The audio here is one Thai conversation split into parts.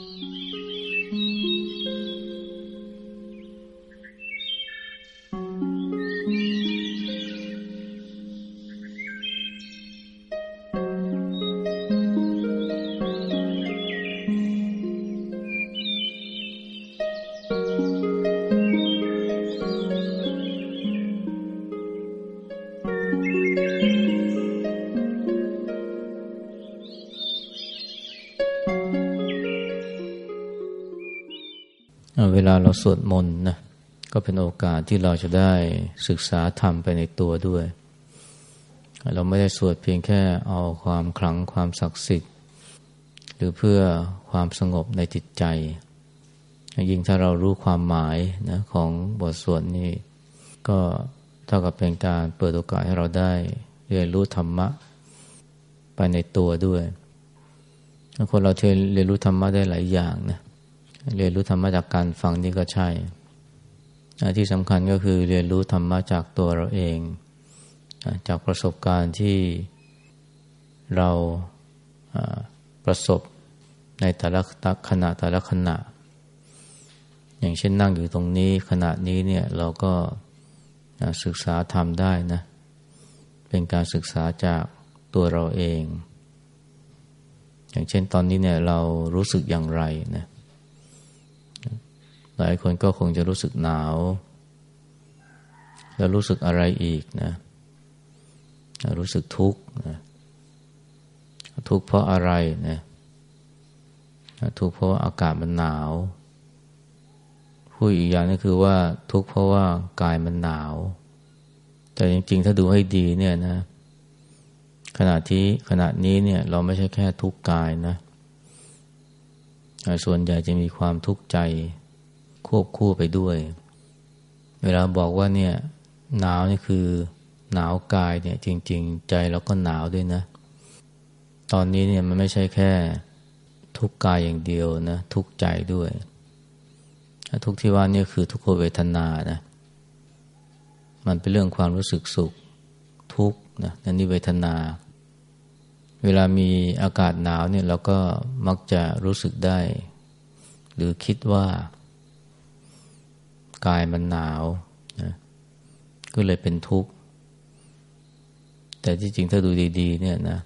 Mm-hmm. ลาเราสวดมนต์นะก็เป็นโอกาสที่เราจะได้ศึกษาธรรมไปในตัวด้วย เราไม่ได้สวดเพียงแค่เอาความขลังความศักดิ์สิทธิ์ หรือเพื่อความสงบในจิตใจ ยิ่งถ้าเรารู้ความหมายนะของบทสวดนี้ก็เท่ากับเป็นการเปิดโอกาสให้เราได้เรียนรู้ธรรมะไปในตัวด้วยคนเราเรียนรู้ธรรมะได้หลายอย่างนะ เรียนรู้ธรรมะจากการฟังนี่ก็ใช่ ที่สำคัญก็คือเรียนรู้ธรรมะจากตัวเราเอง จากประสบการณ์ที่เราประสบในแต่ละขณะแต่ละขณะ อย่างเช่นนั่งอยู่ตรงนี้ขณะนี้เนี่ยเราก็ศึกษาธรรมได้นะ เป็นการศึกษาจากตัวเราเอง อย่างเช่นตอนนี้เนี่ยเรารู้สึกอย่างไรนะ หลายคนก็คงจะรู้สึกหนาว แล้วรู้สึกอะไรอีกนะ รู้สึกทุกข์นะทุกข์เพราะอะไรนะทุกข์เพราะาอากาศมันหนาวพูดอีกอย่างนึงคือว่าทุกข์เพราะว่ากายมันหนาว แต่จริง ๆ ถ้าดูให้ดีเนี่ยนะ ขณะที่ขณะนี้เนี่ยเราไม่ใช่แค่ทุกข์กายนะ ส่วนใหญ่จะมีความทุกข์ใจ ควบคู่ไปด้วย เวลาบอกว่าเนี่ยหนาวนี่คือหนาวกายเนี่ยจริง ๆ ใจเราก็หนาวด้วยนะ ตอนนี้เนี่ยมันไม่ใช่แค่ทุกกายอย่างเดียวนะทุกใจด้วยทุกที่ว่านี่คือทุกขเวทนานะมันเป็นเรื่องความรู้สึกสุขทุกนะนั่นนี่เวทนา เวลามีอากาศหนาวเนี่ยเราก็มักจะรู้สึกได้ หรือคิดว่า กายมันหนาวนะก็เลยเป็นทุกข์ แต่ที่จริงถ้าดูดี ๆ เนี่ยนะ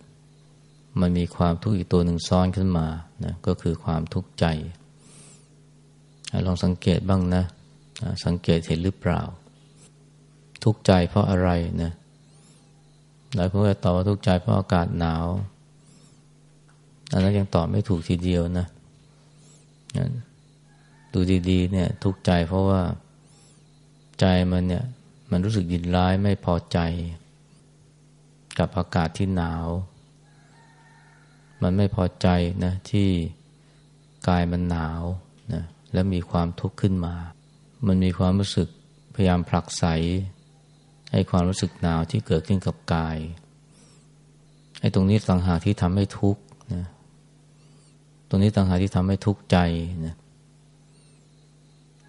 มันมีความทุกข์อีกตัวหนึ่งซ้อนขึ้นมานะก็คือความทุกข์ใจ ลองสังเกตบ้างนะ สังเกตเห็นหรือเปล่า ทุกข์ใจเพราะอะไรนะหลายคนก็ตอบว่าทุกข์ใจเพราะอากาศหนาว อันนั้นยังตอบไม่ถูกทีเดียวนะ ดูดีๆเนี่ยทุกใจเพราะว่าใจมันเนี่ยมันรู้สึกยินร้ายไม่พอใจ กับอากาศที่หนาว มันไม่พอใจนะที่กายมันหนาวนะแล้วมีความทุกข์ขึ้นมา มันมีความรู้สึกพยายามผลักไสให้ความรู้สึกหนาวที่เกิดขึ้นกับกายไอ้ตรงนี้ต่างหากที่ทำให้ทุกข์นะตรงนี้ต่างหากที่ทำให้ทุกข์ใจนะ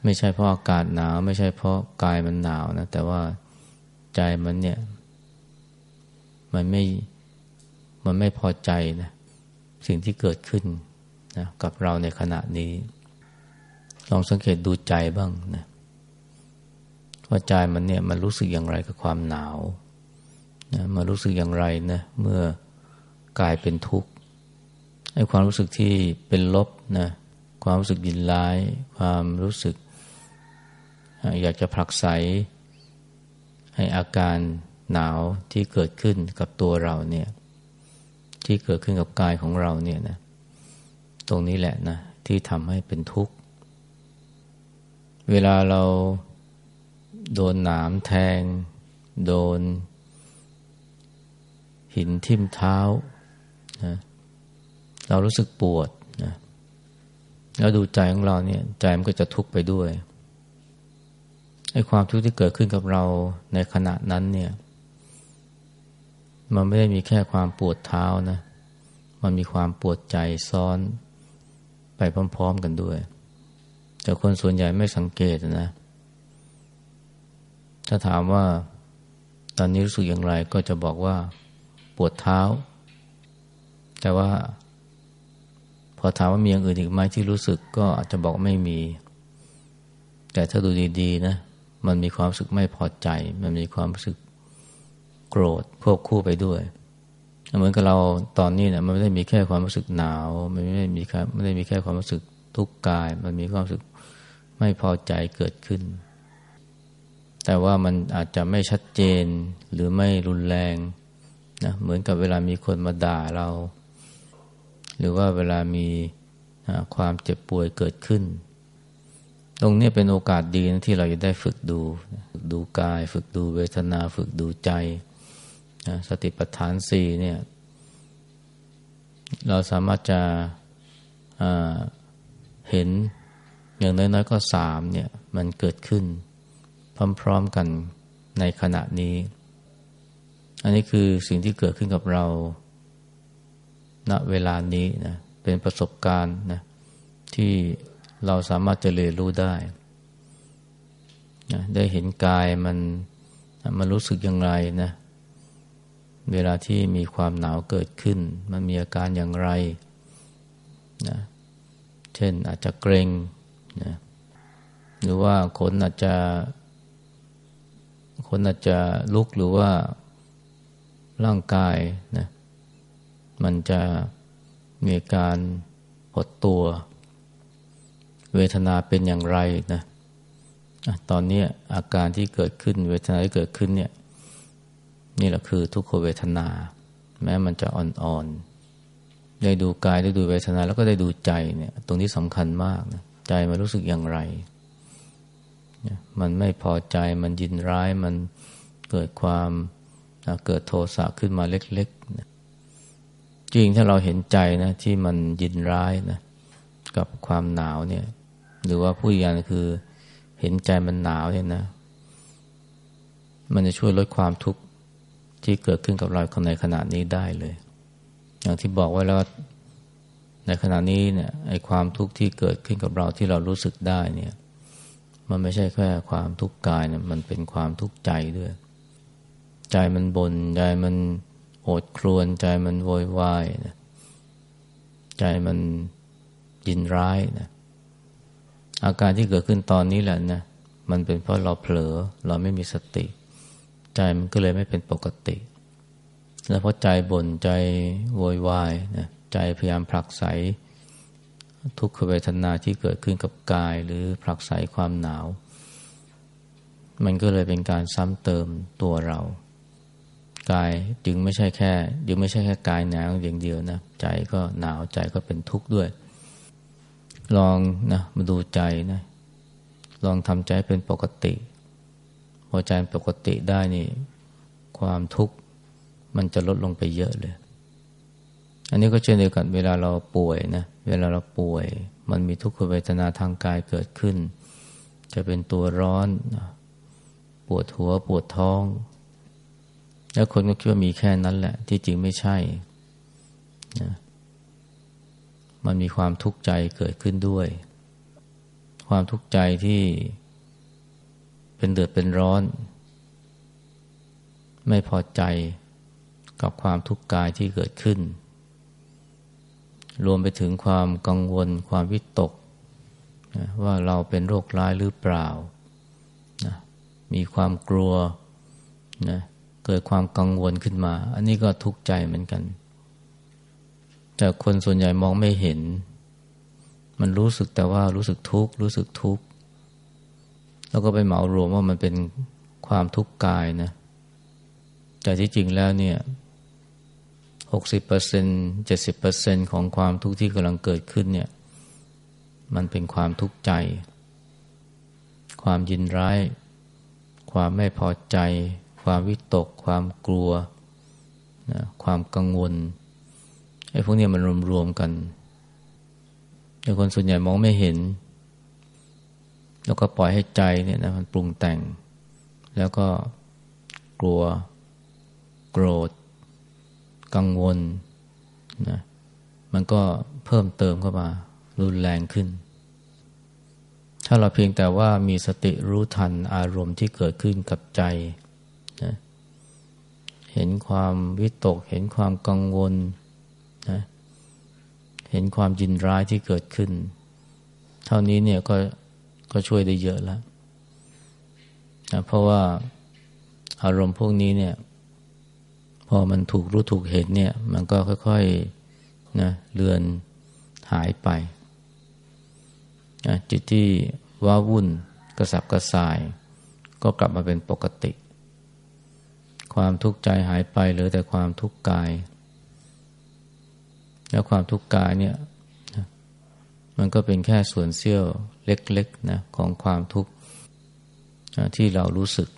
ไม่ใช่เพราะอากาศหนาว ไม่ใช่เพราะกายมันหนาวนะ แต่ว่าใจมันเนี่ย มันไม่มันไม่พอใจนะสิ่งที่เกิดขึ้นนะกับเราในขณะนี้ ลองสังเกตดูใจบ้างนะว่าใจมันเนี่ยมันรู้สึกอย่างไรกับความหนาวนะมันรู้สึกอย่างไรนะเมื่อกายเป็นทุกข์ไอ้ความรู้สึกที่เป็นลบนะความรู้สึกยินร้าย ความรู้สึก อยากจะผลักไสให้อาการหนาวที่เกิดขึ้นกับตัวเราเนี่ยที่เกิดขึ้นกับกายของเราเนี่ยนะตรงนี้แหละนะที่ทำให้เป็นทุกข์ เวลาเราโดนหนามแทง โดน หินทิ่มเท้านะเรารู้สึกปวดนะแล้วดูใจของเราเนี่ยใจมันก็จะทุกข์ไปด้วย ไอ้ความทุกข์ที่เกิดขึ้นกับเราในขณะนั้นเนี่ย มันไม่ได้มีแค่ความปวดเท้านะ มันมีความปวดใจซ้อนไปพร้อม ๆ กันด้วย แต่คนส่วนใหญ่ไม่สังเกตนะ ถ้าถามว่า ตอนนี้รู้สึกอย่างไรก็จะบอกว่า ปวดเท้า แต่ว่า พออถามว่ามีอย่างอื่นอีกไหมที่รู้สึกก็อาจจะบอกไม่มี แต่ถ้าดูดี ๆ นะ มันมีความรู้สึกไม่พอใจ มันมีความรู้สึกโกรธควบคู่ไปด้วย เหมือนกับเราตอนนี้เนี่ยมันไม่ได้มีแค่ความรู้สึกหนาว มันไม่ได้มีแค่ไม่ได้มีแค่ความรู้สึกทุกข์กาย มันมีความรู้สึกไม่พอใจเกิดขึ้น แต่ว่ามันอาจจะไม่ชัดเจนหรือไม่รุนแรงนะเหมือนกับเวลามีคนมาด่าเรา หรือว่าเวลามีความเจ็บป่วยเกิดขึ้น ตรงนี้เป็นโอกาสดีนะที่เราจะได้ฝึกดู ฝึกดูกาย ฝึกดูเวทนา ฝึกดูใจสติปัฏฐานสี่เนี่ย เราสามารถจะเห็นอย่างน้อยๆก็สามเนี่ย มันเกิดขึ้น พร้อมๆกันในขณะนี้ อันนี้คือสิ่งที่เกิดขึ้นกับเราณเวลานี้นะเป็นประสบการณ์นะที่ เราสามารถจะเรียนรู้ได้นะได้เห็นกายมันมันรู้สึกอย่างไรนะ เวลาที่มีความหนาวเกิดขึ้น มันมีอาการอย่างไรนะเช่นอาจจะเกรงนะหรือว่าขนอาจจะคนอาจจะลุกหรือว่าร่างกายนะมันจะมีการหดตัว เวทนาเป็นอย่างไรนะตอนนี้อาการที่เกิดขึ้น เวทนาที่เกิดขึ้นเนี่ย นี่แหละคือทุกขเวทนา แม้มันจะอ่อนๆได้ดูกายได้ดูเวทนาแล้วก็ได้ดูใจเนี่ย ตรงนี้สำคัญมากนะใจมันรู้สึกอย่างไร มันไม่พอใจมันยินร้ายมันเกิดความเกิดโทสะขึ้นมาเล็กๆจริงถ้าเราเห็นใจนะที่มันยินร้ายนะกับความหนาวเนี่ย หรือว่าผู้ยานคือ เห็นใจมันหนาวเนี่ยนะ มันจะช่วยลดความทุกข์ที่เกิดขึ้นกับเราในขณะนี้ได้เลย อย่างที่บอกไว้แล้วในขณะนี้เนี่ยไอ้ความทุกข์ที่เกิดขึ้นกับเราที่เรารู้สึกได้เนี่ย มันไม่ใช่แค่ความทุกข์กายนี่ยมันเป็นความทุกข์ใจด้วย ใจมันบน่นใจมันโอดครวน ใจมันโวยวายนะใจมันยินร้ายนะ อาการที่เกิดขึ้นตอนนี้แหละนะมันเป็นเพราะเราเผลอเราไม่มีสติ ใจมันก็เลยไม่เป็นปกติ แล้วเพราะใจบน่นใจโวยวายนะใจพยายามผลักไสทุกขเวทนาที่เกิดขึ้นกับกายหรือผลักไสความหนาว มันก็เลยเป็นการซ้ำเติมตัวเรา กายจึงไม่ใช่แค่ยึงไม่ใช่แค่กายหนาวอย่างเดียวนะ ใจก็หนาวใจก็เป็นทุกข์ด้วย ลองนะมาดูใจนะลองทำใจเป็นปกติ พอใจปกติได้นี่ความทุกข์มันจะลดลงไปเยอะเลย อันนี้ก็เช่นเดียวกันเวลาเราป่วยนะเวลาเราป่วย มันมีทุกขเวทนาทางกายเกิดขึ้น จะเป็นตัวร้อน ปวดหัวปวดท้อง แล้วคนก็คิดว่ามีแค่นั้นแหละ ที่จริงไม่ใช่นะ มันมีความทุกข์ใจเกิดขึ้นด้วย ความทุกข์ใจที่เป็นเดือดเป็นร้อน ไม่พอใจกับความทุกข์กายที่เกิดขึ้น รวมไปถึงความกังวลความวิตก ว่าเราเป็นโรคร้ายหรือเปล่านะมีความกลัวนะเกิดความกังวลขึ้นมา อันนี้ก็ทุกข์ใจเหมือนกัน แต่คนส่วนใหญ่มองไม่เห็น มันรู้สึกแต่ว่ารู้สึกทุกข์รู้สึกทุกข์แล้วก็ไปเหมารวมว่ามันเป็นความทุกข์กายนะ แต่ที่จริงแล้วเนี่ยหกสิบเปอร์เซ็นเจ็ดสิบเปอร์เซ็นของความทุกข์ที่กำลังเกิดขึ้นเนี่ย มันเป็นความทุกข์ใจ ความยินร้าย ความไม่พอใจ ความวิตก ความกลัวนะความกังวล ไอ้พวกนี้มันรวมๆกันแต่คนส่วนใหญ่มองไม่เห็น แล้วก็ปล่อยให้ใจเนี่ยนะมันปรุงแต่ง แล้วก็กลัว โกรธ กังวลนะมันก็เพิ่มเติมเข้ามา รุนแรงขึ้น ถ้าเราเพียงแต่ว่ามีสติรู้ทันอารมณ์ที่เกิดขึ้นกับใจนะเห็นความวิตก เห็นความกังวล นะห็นความยินร้ายที่เกิดขึ้น เท่านี้เนี่ยก็ก็ช่วยได้เยอะแล้วนะเพราะว่าอารมณ์พวกนี้เนี่ย พอมันถูกรู้ถูกเห็นเนี่ย มันก็ค่อยๆนะเลือนหายไปนะจิตที่ว้าวุ่นกระสับกระส่าย ก็กลับมาเป็นปกติ ความทุกข์ใจหายไปเหลือแต่ความทุกข์กาย แล้วความทุกข์กายเนี่ยมันก็เป็นแค่ส่วนเสี้ยวเล็กๆนะของความทุกข์ที่เรารู้สึก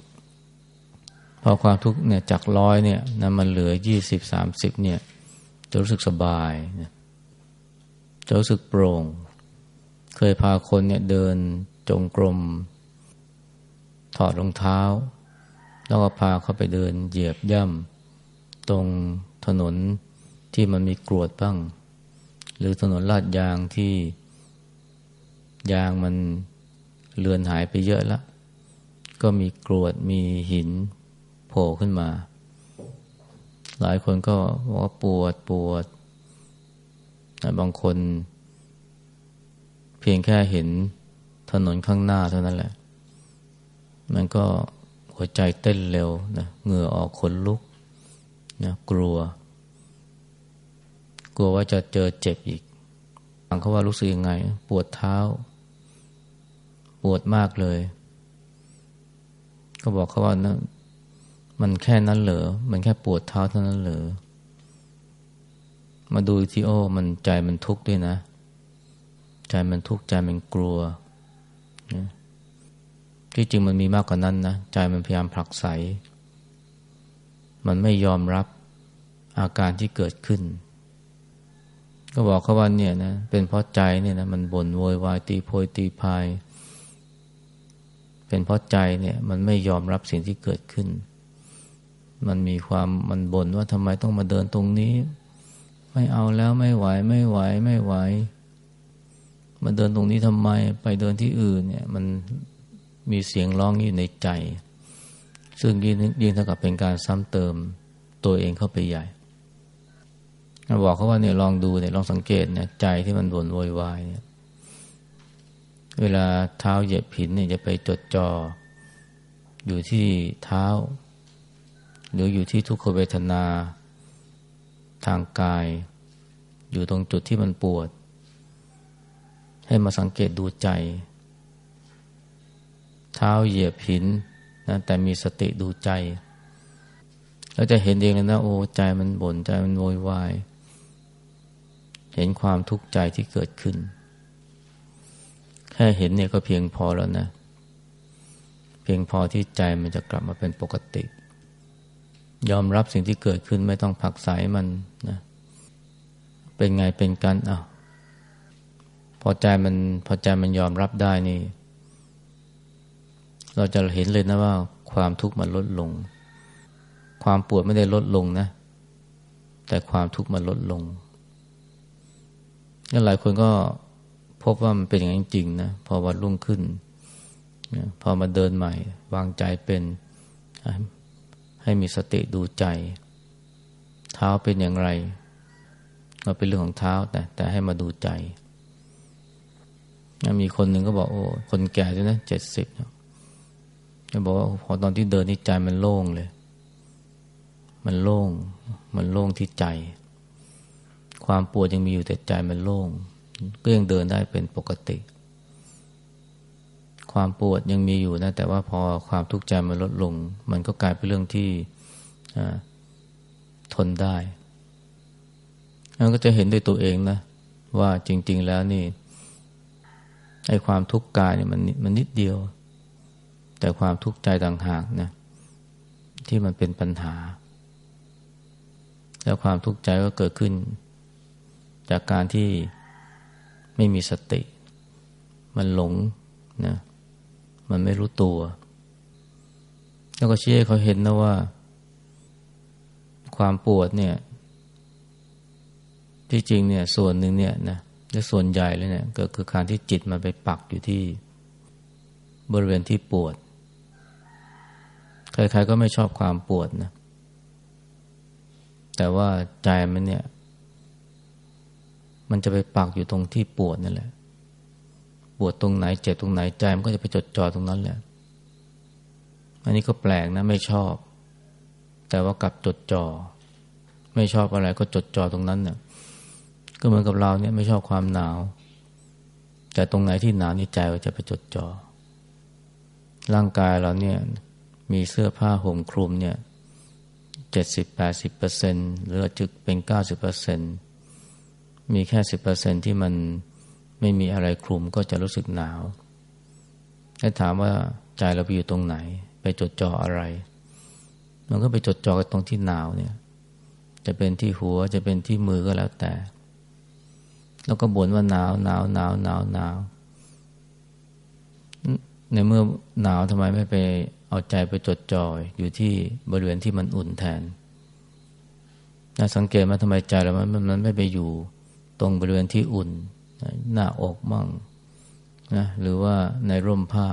พอความทุกข์เนี่ยจากร้อยเนี่ยนะมันเหลือยี่สิบสามสิบเนี่ยจะรู้สึกสบายนะจะรู้สึกโปร่ง เคยพาคนเนี่ยเดินจงกรม ถอดรองเท้า แล้วก็พาเขาไปเดินเหยียบย่ำตรงถนน ที่มันมีกรวดบ้าง หรือถนนลาดยางที่ยางมันเลือนหายไปเยอะแล้วก็มีกรวดมีหินโผล่ขึ้นมา หลายคนก็บอกว่าปวดปวด บางคน เพียงแค่เห็นถนนข้างหน้าเท่านั้นแหละ มันก็หัวใจเต้นเร็วนะเหงื่อออกขนลุกนะกลัว กลัวว่าจะเจอเจ็บอีกฟังเขาว่ารู้สึกยังไง ปวดเท้า ปวดมากเลย ก็บอกเขาว่านะมันแค่นั้นเหรอ มันแค่ปวดเท้าเท่านั้นเหรอ มาดูที่โอ้ มันใจมันทุกข์ด้วยนะ ใจมันทุกข์ใจมันกลัว ที่จริงมันมีมากกว่านั้นนะ ใจมันพยายามผลักไส มันไม่ยอมรับอาการที่เกิดขึ้น ก็บอกเขาว่าเนี่ยนะเป็นเพราะใจเนี่ยนะมันบ่นโวยวายตีโพยตีพาย เป็นเพราะใจเนี่ยมันไม่ยอมรับสิ่งที่เกิดขึ้น มันมีความมันบ่นว่าทำไมต้องมาเดินตรงนี้ ไม่เอาแล้วไม่ไหวไม่ไหวไม่ไหวมาเดินตรงนี้ทำไมไปเดินที่อื่นเนี่ย มันมีเสียงร้องอยู่ในใจ ซึ่งยิ่งยิ่งเท่ากับเป็นการซ้ำเติมตัวเองเข้าไปใหญ่ บอกเขาว่าเนี่ยลองดูเนี่ยลองสังเกตเนี่ยใจที่มันบ่นโวยวายเนี่ยเวลาเท้าเหยียบผินเนี่ยจะไปจดจอ่ออยู่ที่เท้า หรืออยู่ที่ทุกขเวทนา ทางกาย อยู่ตรงจุดที่มันปวด ให้มาสังเกตดูใจ เท้าเหยียบหินนะแต่มีสติดูใจ แล้วจะเห็นเองเลยนะโอ้ใจมันบน่นใจมันโวยวาย เห็นความทุกข์ใจที่เกิดขึ้น แค่เห็นเนี่ยก็เพียงพอแล้วนะ เพียงพอที่ใจมันจะกลับมาเป็นปกติ ยอมรับสิ่งที่เกิดขึ้นไม่ต้องผักสายมันนะเป็นไงเป็นกันอะพอใจมันพอใจมันยอมรับได้นี่ เราจะเห็นเลยนะว่า ความทุกข์มันลดลง ความปวดไม่ได้ลดลงนะ แต่ความทุกข์มันลดลง แล้วหลายคนก็พบว่ามันเป็นอย่างจริงนะพอวันรุ่งขึ้นพอมาเดินใหม่ วางใจเป็นให้มีสติดูใจ เท้าเป็นอย่างไรเราเป็นเรื่องของเท้าแต่แต่ให้มาดูใจมีคนหนึ่งก็บอกโอ้คนแก่ด้วยนะเจ็ดสิบเขาบอกว่าพอตอนที่เดินนี่ใจมันโล่งเลย มันโล่ง มันโล่งที่ใจ ความปวดยังมีอยู่แต่ใจมันโล่ง ก็ยังเดินได้เป็นปกติ ความปวดยังมีอยู่นะ แต่ว่าพอความทุกข์ใจมันลดลง มันก็กลายเป็นเรื่องที่ทนได้แล้วก็จะเห็นด้วยตัวเองนะ ว่าจริง ๆ แล้วนี่ไอ้ความทุกข์กายเนี่ยมันมันนิดเดียว แต่ความทุกข์ใจต่างหากนะที่มันเป็นปัญหา แล้วความทุกข์ใจก็เกิดขึ้น จากการที่ไม่มีสติ มันหลงนะมันไม่รู้ตัว แล้วก็ชี้ให้เขาเห็นนะว่า ความปวดเนี่ย ที่จริงเนี่ย ส่วนหนึ่งเนี่ยนะและส่วนใหญ่เลยเนี่ยก็คือการที่จิตมันไปปักอยู่ที่บริเวณที่ปวด ใครๆก็ไม่ชอบความปวดนะ แต่ว่าใจมันเนี่ย มันจะไปปักอยู่ตรงที่ปวดนั่นแหละ ปวดตรงไหนเจ็บตรงไหนใจมันก็จะไปจดจ่อตรงนั้นแหละ อันนี้ก็แปลกนะไม่ชอบ แต่ว่ากลับจดจอ่อไม่ชอบอะไรก็จดจ่อตรงนั้นเนี่ยก็เหมือนกับเราเนี่ยไม่ชอบความหนาว แต่ตรงไหนที่หนาวนี่ใจก็จะไปจดจอ่อร่างกายเราเนี่ยมีเสื้อผ้าห่มคลุมเนี่ยเจ็ดสิบแปดสิบเปอร์เซ็นหรือจึกเป็นเก้าสิบเปอร์เซ็นต์ มีแค่สิบเปอร์เซ็นที่มันไม่มีอะไรคลุมก็จะรู้สึกหนาวให้ถามว่าใจเราไปอยู่ตรงไหน ไปจดจ่ออะไร มันก็ไปจดจ่อกับตรงที่หนาวเนี่ย จะเป็นที่หัวจะเป็นที่มือก็แล้วแต่ แล้วก็บ่นว่าหนาวหนาวหนาวหนาวหนาวในเมื่อหนาวทำไมไม่ไปเอาใจไปจดจ่อยอยู่ที่บริเวณที่มันอุ่นแทนน่าสังเกตมาทำไมใจเรามันมันไม่ไปอยู่ ตรงบริเวณที่อุ่น หน้าอกมั่งนะหรือว่าในร่มผ้า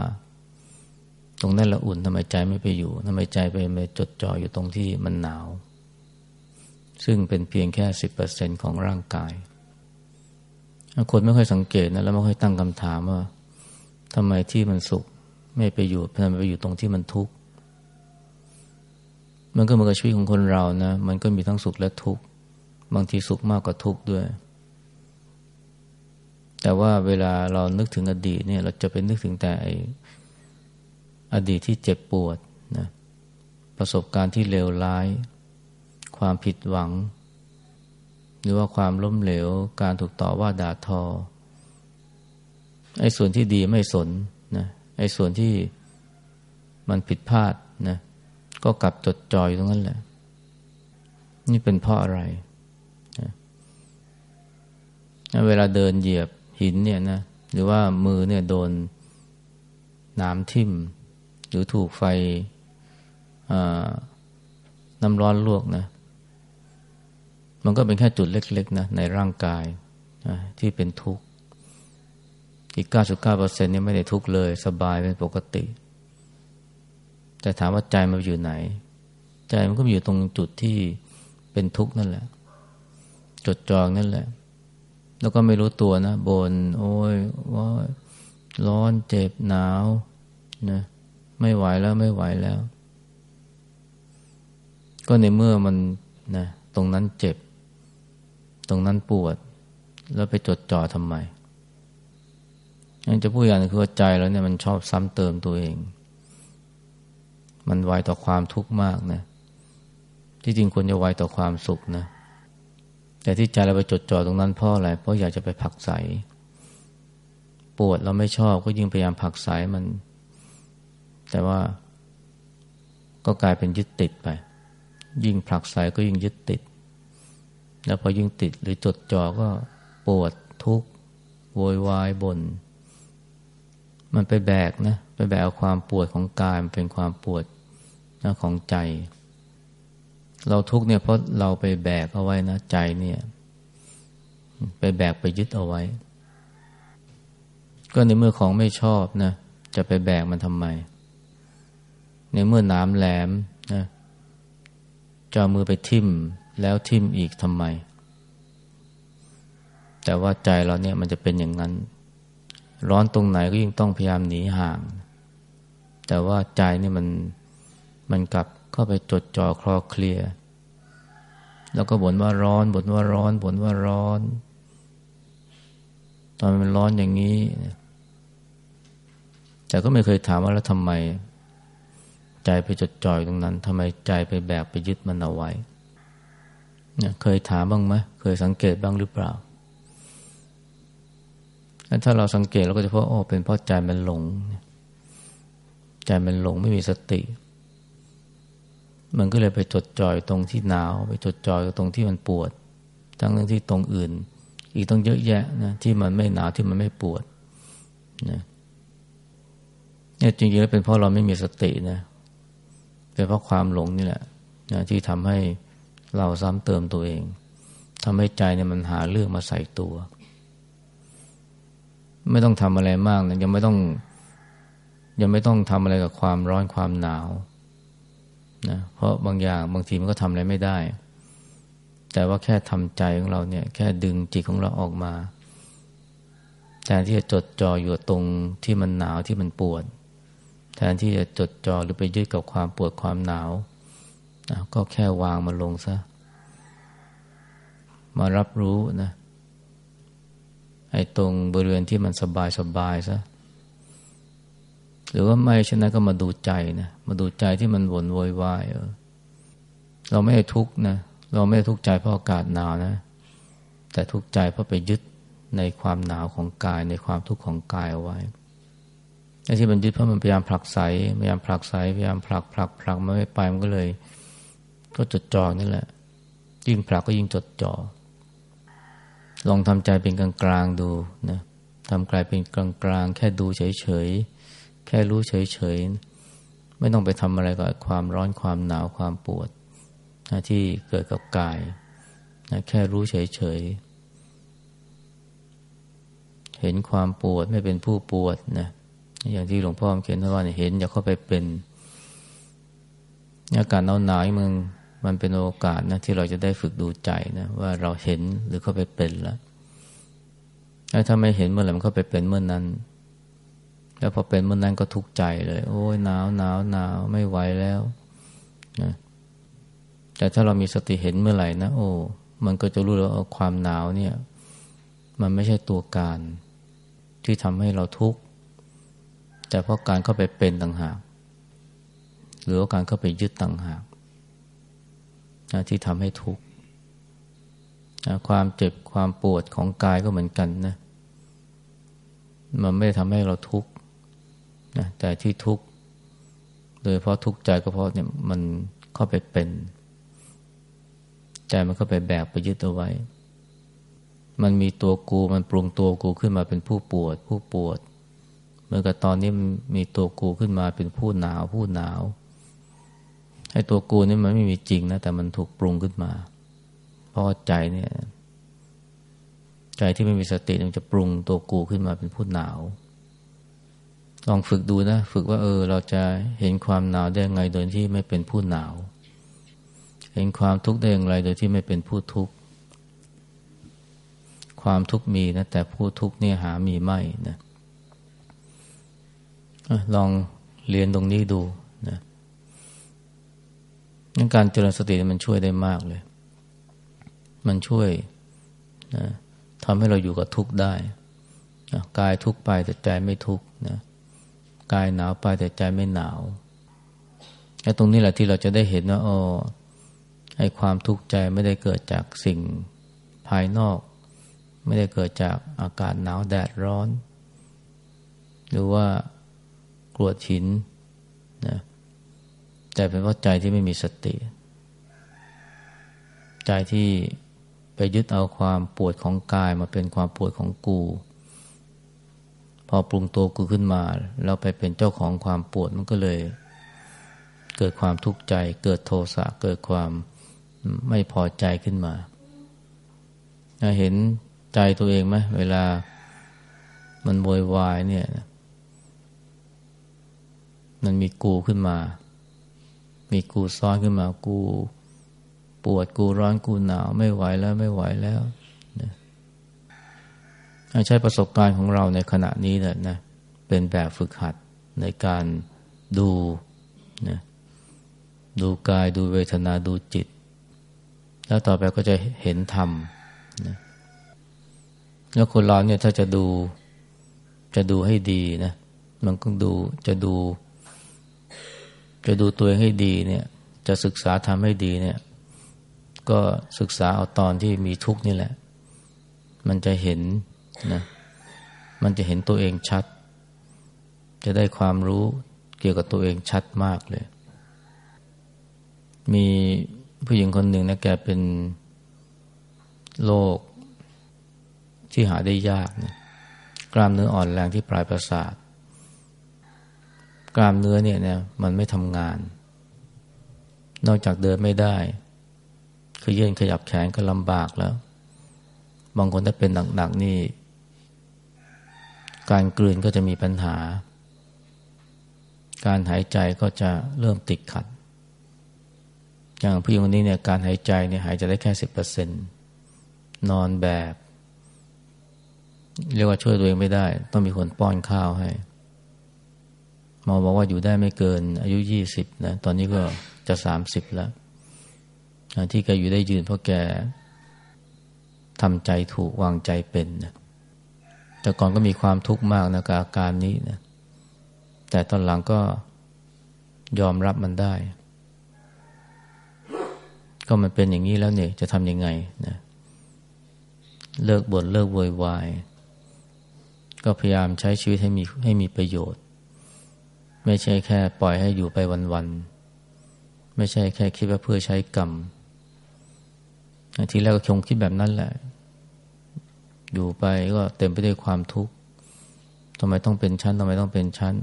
ตรงนั้นละอุ่นทำไมใจไม่ไปอยู่ทำไมใจไปไปจดจ่ออยู่ตรงที่มันหนาว ซึ่งเป็นเพียงแค่สิบเปอร์เซ็นของร่างกาย คนไม่ค่อยสังเกตนะแล้วไม่ค่อยตั้งคำถามว่าทำไมที่มันสุขไม่ไปอยู่ทำไมไปอยู่ตรงที่มันทุกข์มันก็เหมือนกับชีวิตของคนเรานะ มันก็มีทั้งสุขและทุกข์ บางทีสุขมากกว่าทุกข์ด้วย แต่ว่าเวลาเรานึกถึงอดีตเนี่ย เราจะไปนึกถึงแต่อดีตที่เจ็บปวดนะประสบการณ์ที่เลวร้าย ความผิดหวัง หรือว่าความล้มเหลว การถูกต่อว่าด่าทอ ไอ้ส่วนที่ดีไม่สนนะไอ้ส่วนที่มันผิดพลาดนะก็กลับจดจ่อยตรงนั้นแหละ นี่เป็นเพราะอะไรนะเวลาเดินเหยียบ หินเนี่ยนะหรือว่ามือเนี่ยโดนน้ำทิ่ม หรือถูกไฟน้ำร้อนลวกนะ มันก็เป็นแค่จุดเล็กๆนะในร่างกายที่เป็นทุกข์ อีก 99%เนี่ยไม่ได้ทุกข์เลย สบายเป็นปกติ แต่ถามว่าใจมันอยู่ไหน ใจมันก็อยู่ตรงจุดที่เป็นทุกข์นั่นแหละ จดจองนั่นแหละ แล้วก็ไม่รู้ตัวนะบน โอ้ยว่าร้อนเจ็บหนาวนะไม่ไหวแล้วไม่ไหวแล้ว ก็ในเมื่อมันนะตรงนั้นเจ็บ ตรงนั้นปวด แล้วไปจดจ่อทำไมยังจะพูดอย่างนึงคือใจเราเนี่ยมันชอบซ้ำเติมตัวเอง มันไวต่อความทุกข์มากนะ ที่จริงควรจะไวต่อความสุขนะ แต่ที่ใจเราไปจดจ่อตรงนั้นเพราะอะไร เพราะอยากจะไปผักใส ปวดเราไม่ชอบก็ยิ่งพยายามผักใสมัน แต่ว่าก็กลายเป็นยึดติดไป ยิ่งผลักใสก็ยิ่งยึดติด แล้วพอยิ่งติดหรือจดจ่อก็ปวดทุกข์โวยวายบน่นมันไปแบกนะ ไปแบกเอาความปวดของกายมันเป็นความปวดนะของใจ เราทุกเนี่ยเพราะเราไปแบกเอาไว้นะใจเนี่ย ไปแบกไปยึดเอาไว้ ก็ในเมื่อของไม่ชอบนะจะไปแบกมันทำไม ในเมื่อน้ำแหลมนะจะมือไปทิ่มแล้วทิ่มอีกทำไม แต่ว่าใจเราเนี่ยมันจะเป็นอย่างนั้น ร้อนตรงไหนก็ยิ่งต้องพยายามหนีห่าง แต่ว่าใจนี่มันมันกลับ เข้าไปจดจ่อคลอเคลีย แล้วก็บ่นว่าร้อนบ่นว่าร้อนบ่นว่าร้อน ตอนมันร้อนอย่างนี้ แต่ก็ไม่เคยถามว่าแล้วทำไม ใจไปจดจ่อยตรงนั้นทำไมใจไปแบกไปยึดมันเอาไว้เนี่ยเคยถามบ้างไหมเคยสังเกตบ้างหรือเปล่า ถ้าเราสังเกตเราก็จะพบโอ้เป็นเพราะใจมันหลง ใจมันหลงไม่มีสติ มันก็เลยไปจดจ่อยตรงที่หนาว ไปจดจ่อยตรงที่มันปวดทั้งทั้งที่ตรงอื่น อีกต้องเยอะแยะนะที่มันไม่หนาวที่มันไม่ปวดนะเนี่ยจริงๆแล้วเป็นเพราะเราไม่มีสตินะเป็นเพราะความหลงนี่แหละนะที่ทำให้เราซ้ำเติมตัวเองทำให้ใจเนี่ยมันหาเรื่องมาใส่ตัว ไม่ต้องทำอะไรมากนะยังไม่ต้อง ยังไม่ต้องทำอะไรกับความร้อนความหนาว นะเพราะบางอย่างบางทีมันก็ทำอะไรไม่ได้ แต่ว่าแค่ทำใจของเราเนี่ย แค่ดึงจิตของเราออกมาแทนที่จะจดจ่ออยู่ตรงที่มันหนาวที่มันปวด แทนที่จะจดจ่อหรือไปยึดกับความปวดความหนาวก็แค่วางมันลงซะ มารับรู้นะไอ้ตรงบริเวณที่มันสบายสบายซะ หรือว่าไม่ฉะนั้นก็มาดูใจนะมาดูใจที่มันวนโวยวายเออเราไม่ได้ทุกข์นะเราไม่ได้ทุกข์ใจเพราะอากาศหนาวนะ แต่ทุกข์ใจเพราะไปยึดในความหนาวของกาย ในความทุกข์ของกายเอาไว้ไอ้ที่มันยึดเพราะมันพยายามผลักไสพยายามผลักไสพยายามผลักผลักผลักมันไม่ไปมันก็เลย ก็จดจ่อนี่แหละ ยิ่งผลักก็ยิ่งจดจ่อลองทำใจเป็นกลางกลางดูนะทำกลายเป็นกลางกลางแค่ดูเฉยเฉย แค่รู้เฉยเฉยไม่ต้องไปทำอะไรกับความร้อนความหนาวความปวดนะที่เกิดกับกายนะแค่รู้เฉยเฉยเห็นความปวดไม่เป็นผู้ปวดนะอย่างที่หลวงพ่อเขียนว่าเห็นอย่าเข้าไปเป็นอากาศหนาวหนาวมึงมันเป็นโอกาสนะที่เราจะได้ฝึกดูใจนะว่าเราเห็นหรือเข้าไปเป็นแล้วถ้าไม่เห็นเมื่อไหร่มันเข้าไปเป็นเมื่อนนั้น แล้วพอเป็นเมื่อนนั้นก็ทุกข์ใจเลย โอ้ยหนาวหนาวหนาวไม่ไหวแล้วนะแต่ถ้าเรามีสติเห็นเมื่อไหร่นะโอ้ มันก็จะรู้แล้วว่าความหนาวเนี่ย มันไม่ใช่ตัวการที่ทำให้เราทุกข์แต่เพราะการเข้าไปเป็นต่างหาก หรือว่าการเข้าไปยึดต่างหากที่ทำให้ทุกข์ความเจ็บความปวดของกายก็เหมือนกันนะ มันไม่ทำให้เราทุกข์ นะแต่ที่ทุกข์โดยเพราะทุกข์ใจก็เพราะเนี่ยมันเข้าไปเป็น ใจมันก็ไปแบกไปยึดเอาไว้ มันมีตัวกูมันปรุงตัวกูขึ้นมาเป็นผู้ปวด ผู้ปวด เมื่อกับตอนนี้มันมีตัวกูขึ้นมาเป็นผู้หนาว ผู้หนาวไอ้ตัวกูนี่มันไม่มีจริงนะแต่มันถูกปรุงขึ้นมา เพราะใจเนี่ย ใจที่ไม่มีสติมันจะปรุงตัวกูขึ้นมาเป็นผู้หนาว ลองฝึกดูนะ ฝึกว่าเออ เราจะเห็นความหนาวได้ยังไงโดยที่ไม่เป็นผู้หนาว เห็นความทุกข์ได้อย่างไรโดยที่ไม่เป็นผู้ทุกข์ความทุกข์มีนะแต่ผู้ทุกข์เนี่ยหามีไม่นะลองเรียนตรงนี้ดูงั้นการเจริญสติมันช่วยได้มากเลย มันช่วยนะทำให้เราอยู่กับทุกข์ได้นะกายทุกข์ไปแต่ใจไม่ทุกข์นะ กายหนาวไปแต่ใจไม่หนาวแล้ตรงนี้แหละที่เราจะได้เห็นว่าอ๋อไอ้ความทุกข์ใจไม่ได้เกิดจากสิ่งภายนอก ไม่ได้เกิดจากอากาศหนาวแดดร้อน หรือว่ากรวดหินนะแต่เป็นเพราะใจที่ไม่มีสติ ใจที่ไปยึดเอาความปวดของกายมาเป็นความปวดของกู อปรุงตัวกูขึ้นมา แล้วไปเป็นเจ้าของความปวดมันก็เลย เกิดความทุกข์ใจ เกิดโทสะเกิดความไม่พอใจขึ้นมา เห็นใจตัวเองไหมเวลามันโวยวายเนี่ย มันมีกูขึ้นมา มีกูซ้อนขึ้นมา กู ปวดกูร้อนกูหนาว ไม่ไหวแล้วไม่ไหวแล้ว ใช้ประสบการณ์ของเราในขณะนี้แหละนะเป็นแบบฝึกหัดในการดูนะดูกายดูเวทนาดูจิต แล้วต่อไปก็จะเห็นธรรมนะแล้วคนเราเนี่ยถ้าจะดูจะดูให้ดีนะมันก็ดูจะดู จะดูตัวเองให้ดีเนี่ย จะศึกษาทำให้ดีเนี่ย ก็ศึกษาเอาตอนที่มีทุกข์นี่แหละ มันจะเห็น นะมันจะเห็นตัวเองชัด จะได้ความรู้เกี่ยวกับตัวเองชัดมากเลย มีผู้หญิงคนหนึ่งนะแกเป็นโรคที่หาได้ยากนะกล้ามเนื้ออ่อนแรงที่ปลายประสาท กล้ามเนื้อเนี่ยเนี่ยมันไม่ทำงาน นอกจากเดินไม่ได้ คือยืนขยับแขนก็ลำบากแล้ว บางคนถ้าเป็นหนักๆนี่ การกลืนก็จะมีปัญหา การหายใจก็จะเริ่มติดขัด อย่างผู้หญิงคนนี้เนี่ยการหายใจเนี่ยหายใจได้แค่สิบเปอร์เซ็นนอนแบบ เรียกว่าช่วยตัวเองไม่ได้ ต้องมีคนป้อนข้าวให้หมอบอกว่าอยู่ได้ไม่เกิน อายุยี่สิบนะตอนนี้ก็จะสามสิบแล้ว ที่แกอยู่ได้ยืนเพราะแกทำใจถูกวางใจเป็นนะ แต่ก่อนก็มีความทุกข์มากนะกับอาการนี้นะแต่ตอนหลังก็ยอมรับมันได้ ก็มันเป็นอย่างนี้แล้วเนี่ยจะทำยังไงนะเลิกบน่นเลิกโวยวาย ก็พยายามใช้ชีวิตให้มีให้มีประโยชน์ ไม่ใช่แค่ปล่อยให้อยู่ไปวันๆไม่ใช่แค่คิดว่าเพื่อใช้กรรมทีแรกก็คงคิดแบบนั้นแหละ อยู่ไปก็เต็มไปด้วยความทุกข์ทำไมต้องเป็นชั้นทำไมต้องเป็นชั้น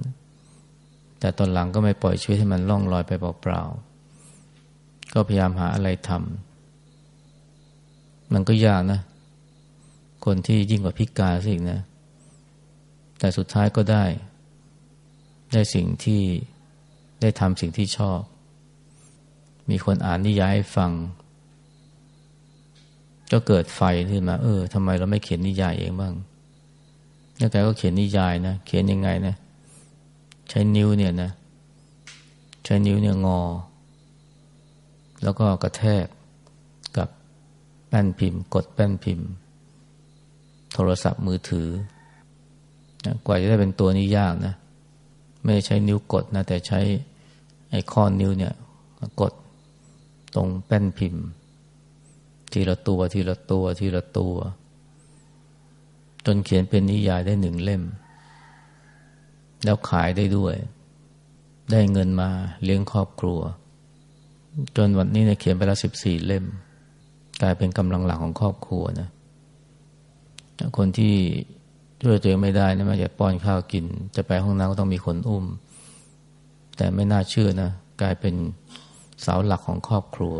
แต่ตอนหลังก็ไม่ปล่อยชีวิตให้มันล่องลอยไปเปล่าๆก็พยายามหาอะไรทำมันก็ยากนะ คนที่ยิ่งกว่าพิการสินะ แต่สุดท้ายก็ได้ ได้สิ่งที่ได้ทำสิ่งที่ชอบ มีคนอ่านนิยายให้ฟัง ก็เกิดไฟขึ้นมา เออทำไมเราไม่เขียนนิยายเองบ้างแล้วแกก็เขียนนิยายนะ เขียนยังไงนะ ใช้นิ้วเนี่ยนะ ใช้นิ้วเนี่ยงอ แล้วก็กระแทกกับแป้นพิมพ์ กดแป้นพิมพ์ โทรศัพท์มือถือนะกว่าจะได้เป็นตัวนี้ยากนะ ไม่ใช้นิ้วกดนะ แต่ใช้ไอ้ข้อนิ้วเนี่ย กดตรงแป้นพิมพ์ ทีละตัว ทีละตัว ทีละตัว จนเขียนเป็นนิยายได้หนึ่งเล่ม แล้วขายได้ด้วย ได้เงินมาเลี้ยงครอบครัว จนวันนี้เนี่ยเขียนไปแล้วสิบสี่เล่ม กลายเป็นกำลังหลักของครอบครัวนะคนที่ช่วยตัวเองไม่ได้นะมันจะป้อนข้าวกิน จะไปห้องน้ำก็ต้องมีคนอุ้ม แต่ไม่น่าเชื่อนะ กลายเป็นเสาหลักของครอบครัว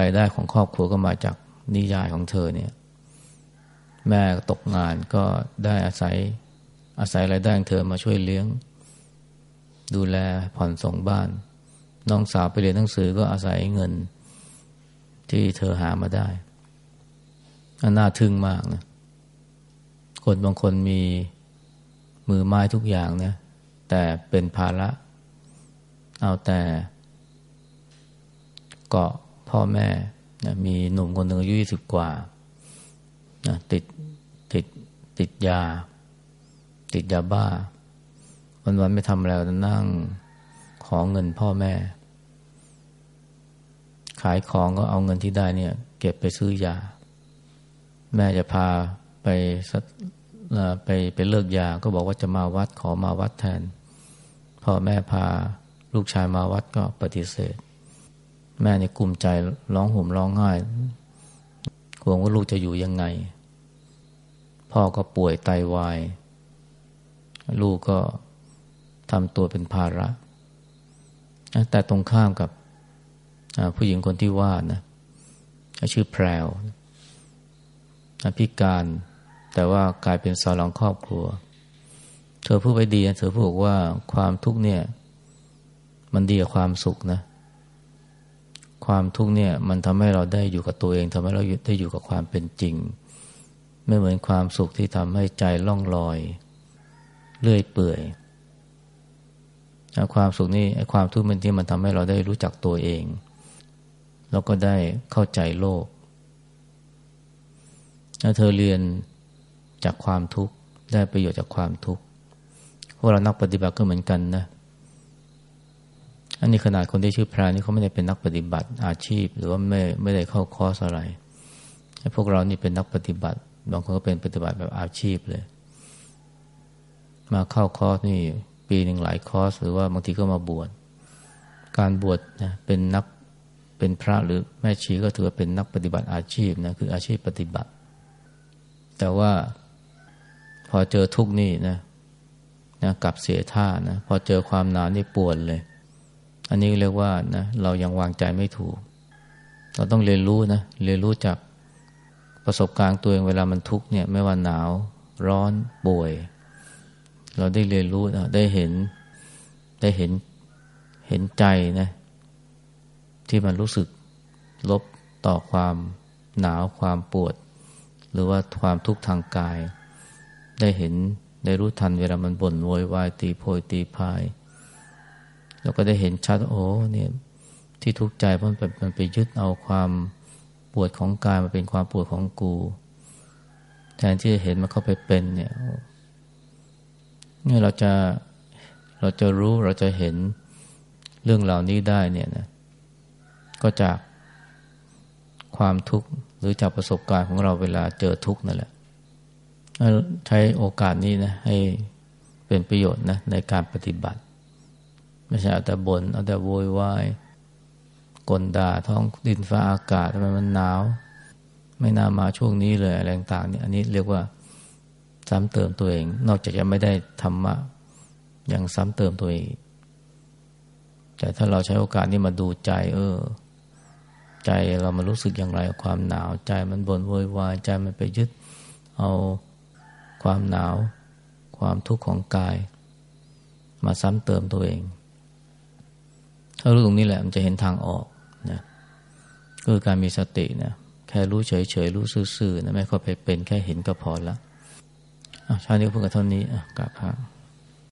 รายได้ของครอบครัวก็มาจากนิยายของเธอเนี่ย แม่ตกงานก็ได้อาศัยอาศัยรายได้ของเธอมาช่วยเลี้ยง ดูแลผ่อนส่งบ้าน น้องสาวไปเรียนหนังสือก็อาศัยเงินที่เธอหามาได้น่าทึ่งมากนะ คนบางคนมีมือไม้ทุกอย่างนะ แต่เป็นภาระ เอาแต่เกาะ พ่อแม่นะมีหนุ่มคนหนึ่งอายุยี่สิบกว่านะติดติดติดยา ติดยาบ้า วันวันไม่ทำแล้วนั่งขอเงินพ่อแม่ ขายของก็เอาเงินที่ได้เนี่ย เก็บไปซื้อยา แม่จะพาไปไปไปเลิกยาก็บอกว่าจะมาวัดขอมาวัดแทน พ่อแม่พาลูกชายมาวัดก็ปฏิเสธ แม่เนี่ยกลุ้มใจร้องห่มร้องไห้ห่วงว่าลูกจะอยู่ยังไง พ่อก็ป่วยไตาวาย ลูกก็ทำตัวเป็นภาระ แต่ตรงข้ามกับผู้หญิงคนที่ว่านะชื่อแพรวพิการแต่ว่ากลายเป็นสาหลังครอบครัว เธอพูดไว้ดีเธอพูดว่าความทุกข์เนี่ย มันดีกว่าความสุขนะ ความทุกข์เนี่ยมันทำให้เราได้อยู่กับตัวเองทำให้เราได้อยู่กับความเป็นจริง ไม่เหมือนความสุขที่ทำให้ใจล่องลอยเลื่อยเปื่อยความสุขนี่ความทุกข์มันที่มันทำให้เราได้รู้จักตัวเอง แล้วก็ได้เข้าใจโลกถ้าเธอเรียนจากความทุกข์ได้ประโยชน์จากความทุกข์พวกเรานักปฏิบัติก็เหมือนกันนะ อันนี้ขนาดคนที่ชื่อพระนี่เขาไม่ได้เป็นนักปฏิบัติอาชีพ หรือว่าไม่ไม่ได้เข้าคอร์สอะไรพวกเรานี่เป็นนักปฏิบัติบางคนก็เป็นปฏิบัติแบบอาชีพเลย มาเข้าคอร์สนี่ ปีหนึ่งหลายคอร์สหรือว่าบางทีก็มาบวชการบวชนะเป็นนักเป็นพระหรือแม่ชีก็ถือว่าเป็นนักปฏิบัติอาชีพนะคืออาชีพปฏิบัติ แต่ว่าพอเจอทุกนี่นะนะกลับเสียท่านะพอเจอความหนาวนี่ปวดเลย อันนี้เรียกว่านะเรายังวางใจไม่ถูก เราต้องเรียนรู้นะเรียนรู้จากประสบการณ์ตัวเองเวลามันทุกเนี่ยไม่ว่าหนาว ร้อนป่วย เราได้เรียนรู้นะได้เห็นได้เห็นเห็นใจนะที่มันรู้สึกลบต่อความหนาวความปวด หรือว่าความทุกข์ทางกาย ได้เห็นได้รู้ทันเวลามันบ่นโวยวายตีโพยตีพาย แล้วก็ได้เห็นชัดโอ้เนี่ยที่ทุกข์ใจเพราะมันมันไปยึดเอาความปวดของกายมาเป็นความปวดของกู แทนที่จะเห็นมันเข้าไปเป็นเนี่ยเนี่ยเราจะเราจะรู้เราจะเห็นเรื่องเหล่านี้ได้เนี่ยนะก็จากความทุกข์หรือจากประสบการณ์ของเราเวลาเจอทุกข์นั่นแหละใช้โอกาสนี้นะให้เป็นประโยชน์นะในการปฏิบัติ ไม่ใช่เอาแต่บน่นเอาแต่โวยวายกลด่าท้องดินฟ้าอากาศทำไมมันหนาว ไม่น่ามาช่วงนี้เลยอะไรต่างๆเนี่ยอันนี้เรียกว่าซ้ำเติมตัวเอง นอกจากจะไม่ได้ธรรมะยังซ้ำเติมตัวเอง แต่ถ้าเราใช้โอกาสนี้มาดูใจ เออ ใจเรามารู้สึกอย่างไรความหนาว ใจมันบนโวยวายใจมันไปยึด เอาความหนาว ความทุกข์ของกาย มาซ้ำเติมตัวเอง ถ้ารู้ตรงนี้แหละมันจะเห็นทางออกนะคือการมีสตินะแค่รู้เฉยๆ รู้ซื่อๆนะไม่เข้าไปเป็นแค่เห็นก็พอละชาตินี้พูดกันเท่านี้กราบพระ